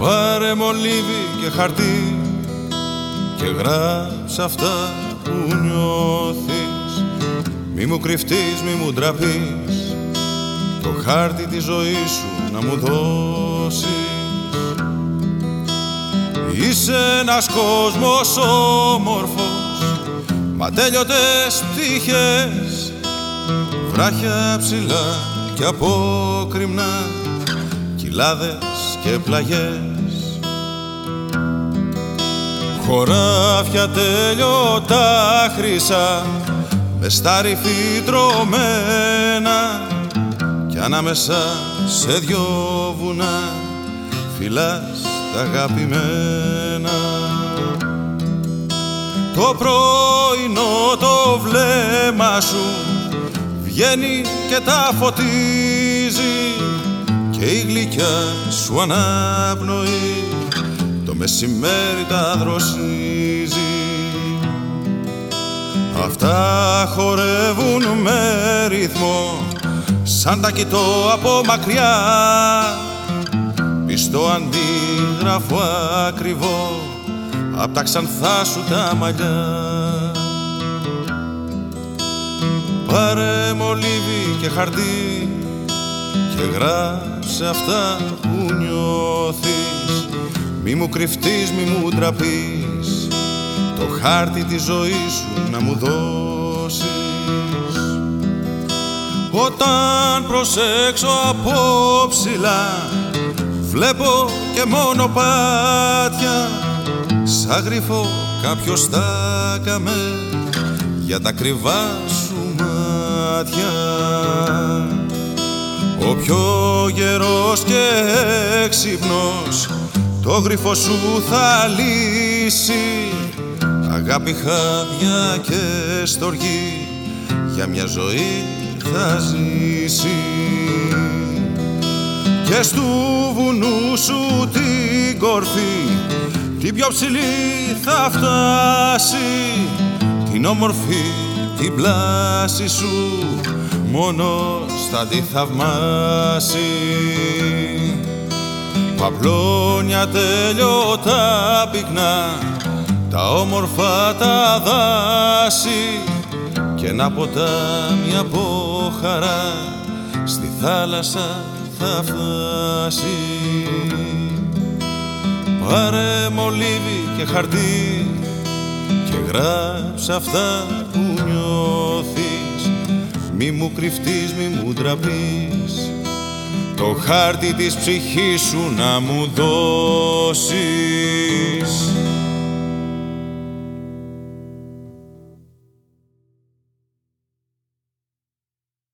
Πάρε μολύβι και χαρτί και γράψε αυτά που νιώθεις. Μη μου κρυφτείς, μη μου ντραπείς. Το χάρτη της ζωής σου να μου δώσεις. Είσαι ένας κόσμος όμορφος Μα τέλειωτες πτυχές. Βράχια ψηλά και απόκριμνα Κοιλάδες και πλαγιές. Χωράφια τέλειωτα χρυσά Μες στάρι φυτρωμένα Κι ανάμεσα σε δυο βουνά Φυλάς τα αγαπημένα. Το πρωινό το βλέμμα σου βγαίνει και τα φωτίζει και η γλυκιά σου αναπνοή το μεσημέρι τα δροσίζει. Αυτά χορεύουν με ρυθμό σαν τα κοιτώ από μακριά. Πιστό αντίγραφο ακριβό απ' τα ξανθά σου τα μαλλιά. Πάρε μολύβι και χαρτί και γράψε αυτά που νιώθεις. Μη μου κρυφτείς, μη μου ντραπείς. Το χάρτη της ζωής σου να μου δώσεις. Όταν προσέξω από ψηλά Βλέπω και μόνο πάτια. Σαν γρυφό κάποιος στάκαμε Για τα κρυβά σου μάτια Ο πιο γερός και έξυπνος Το γρυφό σου θα λύσει. Αγάπη χάδια και στοργή Για μια ζωή θα ζήσει. Και στου βουνού σου την κορφή την πιο ψηλή θα φτάσει. Την όμορφη την πλάση σου μόνος θα τη θαυμάσει Παπλώνια τέλειωτα πυκνά τα όμορφα τα δάση. Και ένα ποτάμι από χαρά στη θάλασσα θα φτάσει. Πάρε μολύβι και χαρτί και γράψε αυτά που νιώθεις μη μου κρυφτείς, μη μου τραπείς Το χάρτη της ψυχής σου να μου δώσεις.